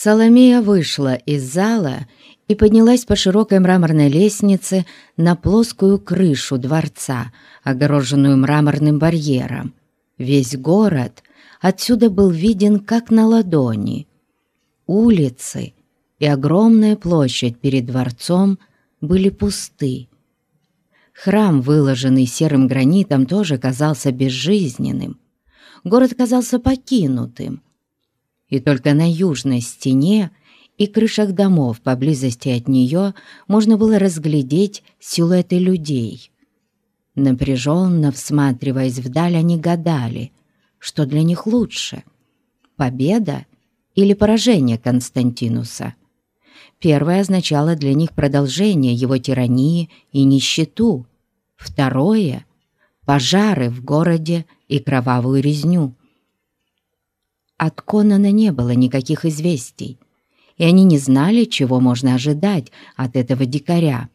Соломея вышла из зала и поднялась по широкой мраморной лестнице на плоскую крышу дворца, огороженную мраморным барьером. Весь город отсюда был виден как на ладони. Улицы и огромная площадь перед дворцом были пусты. Храм, выложенный серым гранитом, тоже казался безжизненным. Город казался покинутым. И только на южной стене и крышах домов поблизости от нее можно было разглядеть силуэты людей. Напряженно всматриваясь вдаль, они гадали, что для них лучше — победа или поражение Константинуса. Первое означало для них продолжение его тирании и нищету. Второе — пожары в городе и кровавую резню. От Конана не было никаких известий, и они не знали, чего можно ожидать от этого дикаря.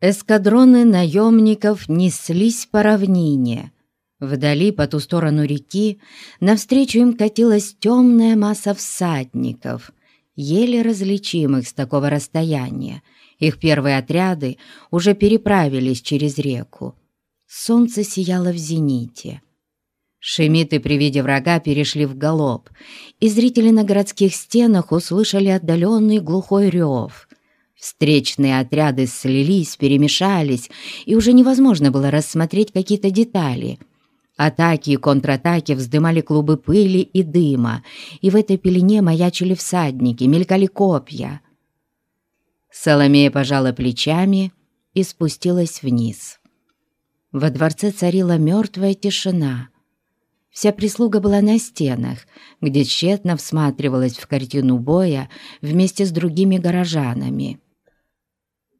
Эскадроны наемников неслись по равнине. Вдали, по ту сторону реки, навстречу им катилась темная масса всадников, еле различимых с такого расстояния. Их первые отряды уже переправились через реку. Солнце сияло в зените. Шемиты при виде врага перешли в галоп, и зрители на городских стенах услышали отдаленный глухой рев. Встречные отряды слились, перемешались, и уже невозможно было рассмотреть какие-то детали. Атаки и контратаки вздымали клубы пыли и дыма, и в этой пелене маячили всадники, мелькали копья. Соломея пожала плечами и спустилась вниз. Во дворце царила мертвая тишина. Вся прислуга была на стенах, где тщетно всматривалась в картину боя вместе с другими горожанами.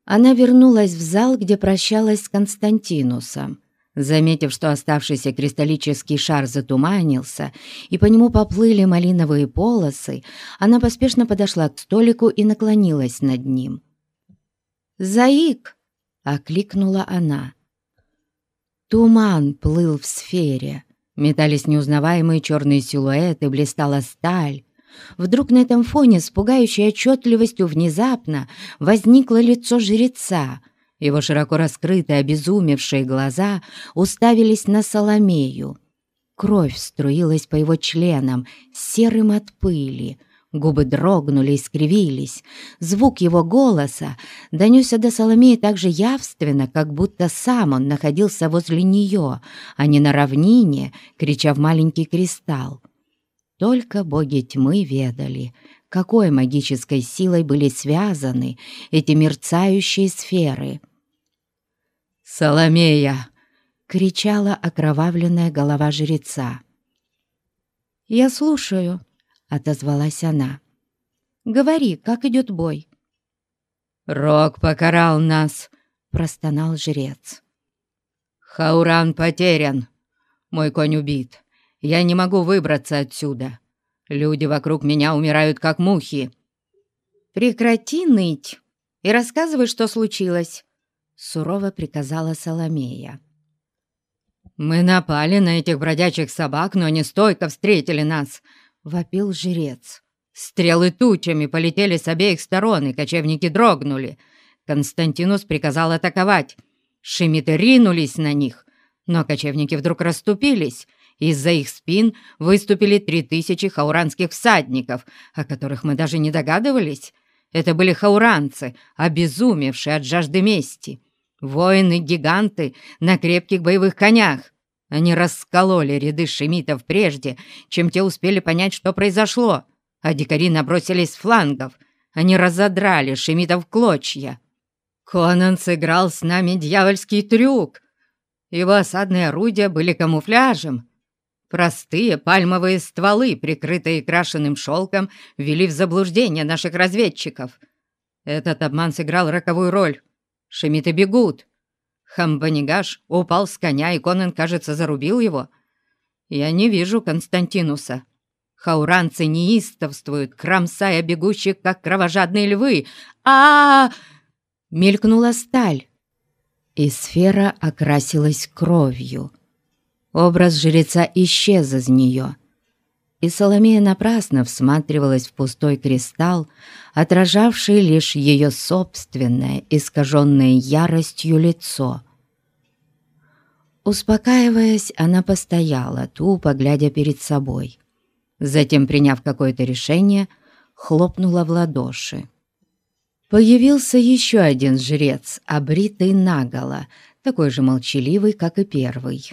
Она вернулась в зал, где прощалась с Константинусом. Заметив, что оставшийся кристаллический шар затуманился, и по нему поплыли малиновые полосы, она поспешно подошла к столику и наклонилась над ним. «Заик!» — окликнула она. Туман плыл в сфере. Метались неузнаваемые черные силуэты, блистала сталь. Вдруг на этом фоне с пугающей отчетливостью внезапно возникло лицо жреца. Его широко раскрытые, обезумевшие глаза уставились на Соломею. Кровь струилась по его членам, серым от пыли — Губы дрогнули и скривились. Звук его голоса донесся до Соломеи так же явственно, как будто сам он находился возле нее, а не на равнине, крича в маленький кристалл. Только боги тьмы ведали, какой магической силой были связаны эти мерцающие сферы. «Соломея!» — кричала окровавленная голова жреца. «Я слушаю», — отозвалась она. «Говори, как идет бой?» «Рок покарал нас», — простонал жрец. «Хауран потерян. Мой конь убит. Я не могу выбраться отсюда. Люди вокруг меня умирают, как мухи». «Прекрати ныть и рассказывай, что случилось», — сурово приказала Соломея. «Мы напали на этих бродячих собак, но они стойко встретили нас», — вопил жрец. Стрелы тучами полетели с обеих сторон, и кочевники дрогнули. Константинус приказал атаковать. Шемиты ринулись на них, но кочевники вдруг расступились. Из-за их спин выступили три тысячи хауранских всадников, о которых мы даже не догадывались. Это были хауранцы, обезумевшие от жажды мести. Воины-гиганты на крепких боевых конях. Они раскололи ряды шемитов прежде, чем те успели понять, что произошло, а дикари набросились с флангов. Они разодрали шемитов в клочья. Конан сыграл с нами дьявольский трюк. Его осадные орудия были камуфляжем. Простые пальмовые стволы, прикрытые крашеным шелком, ввели в заблуждение наших разведчиков. Этот обман сыграл роковую роль. Шемиты бегут. Хамбанигаш упал с коня, и Конан, кажется, зарубил его. Я не вижу Константинуса. Хауранцы неистовствуют, кромсая бегущих, как кровожадные львы. а, -а, -а Мелькнула сталь, и сфера окрасилась кровью. Образ жреца исчез из нее, и Соломея напрасно всматривалась в пустой кристалл, отражавший лишь ее собственное, искаженное яростью лицо. Успокаиваясь, она постояла, тупо глядя перед собой. Затем, приняв какое-то решение, хлопнула в ладоши. Появился еще один жрец, обритый наголо, такой же молчаливый, как и первый.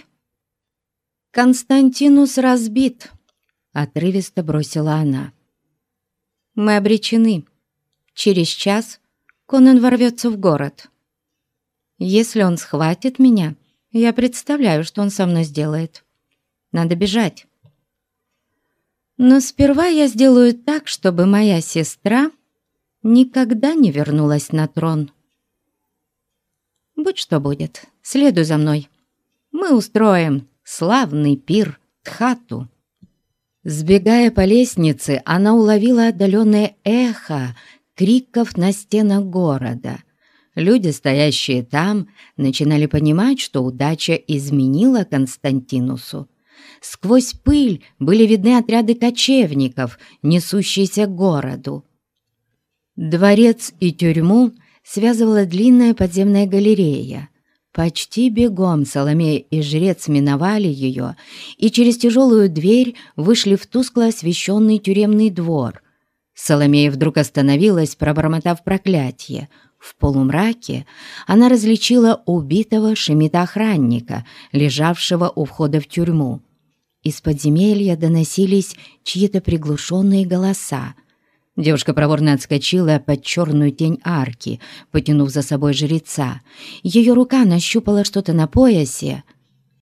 «Константинус разбит», — отрывисто бросила она. «Мы обречены. Через час Конан ворвется в город. Если он схватит меня, я представляю, что он со мной сделает. Надо бежать. Но сперва я сделаю так, чтобы моя сестра никогда не вернулась на трон. Будь что будет, следуй за мной. Мы устроим славный пир Тхату. Сбегая по лестнице, она уловила отдаленное эхо криков на стенах города. Люди, стоящие там, начинали понимать, что удача изменила Константинусу. Сквозь пыль были видны отряды кочевников, несущиеся к городу. Дворец и тюрьму связывала длинная подземная галерея. Почти бегом Соломея и жрец миновали ее и через тяжелую дверь вышли в тускло освещенный тюремный двор. Соломея вдруг остановилась, пробормотав проклятие. В полумраке она различила убитого шемита-охранника, лежавшего у входа в тюрьму. Из подземелья доносились чьи-то приглушенные голоса. Девушка проворно отскочила под черную тень арки, потянув за собой жреца. Ее рука нащупала что-то на поясе,